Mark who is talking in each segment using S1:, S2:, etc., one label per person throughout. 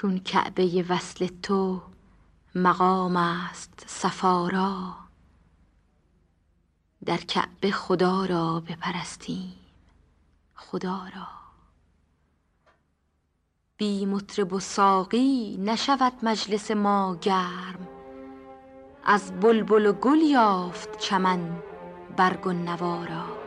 S1: چون کعبه وصل تو مقام است صفا را در کعبه خدا را بپرستیم خدا را. بی مطرب و ساقی نشود مجلس ما گرم. از بلبل و گل یافت چمن برگ و نوا را.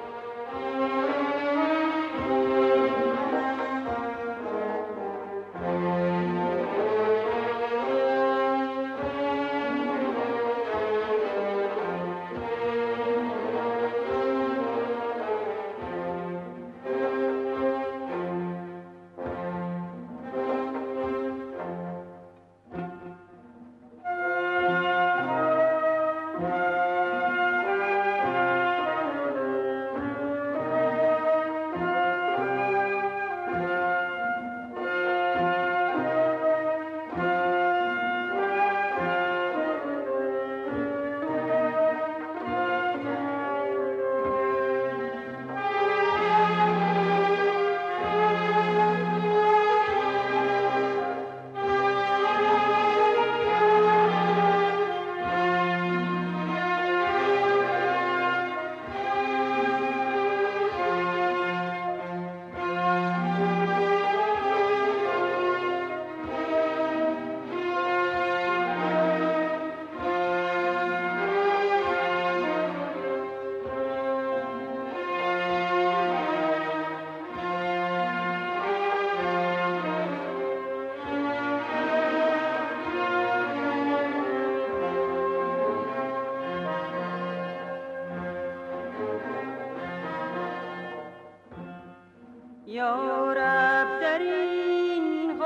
S2: یا رب در این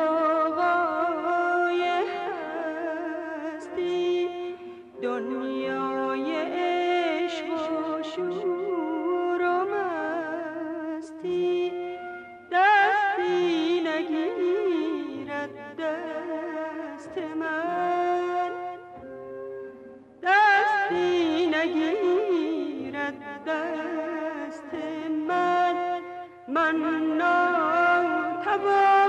S2: هستی دنیای عشق و شور و مستی دستی نگیرد دست من. دستی نگیرد دست من ناتوان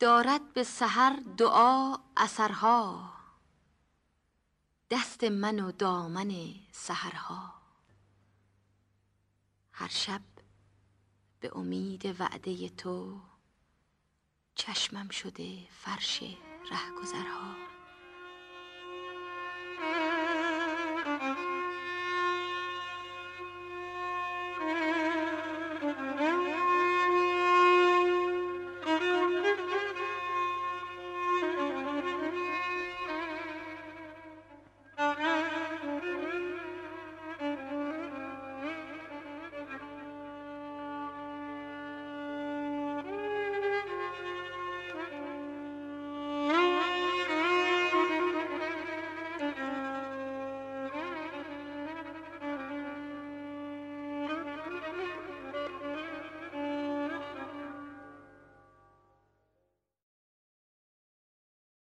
S1: دارد به سحر دعا اثرها. دست من و دامن سحرها. هر شب به امید وعده تو چشمم شده فرش رهگذرها.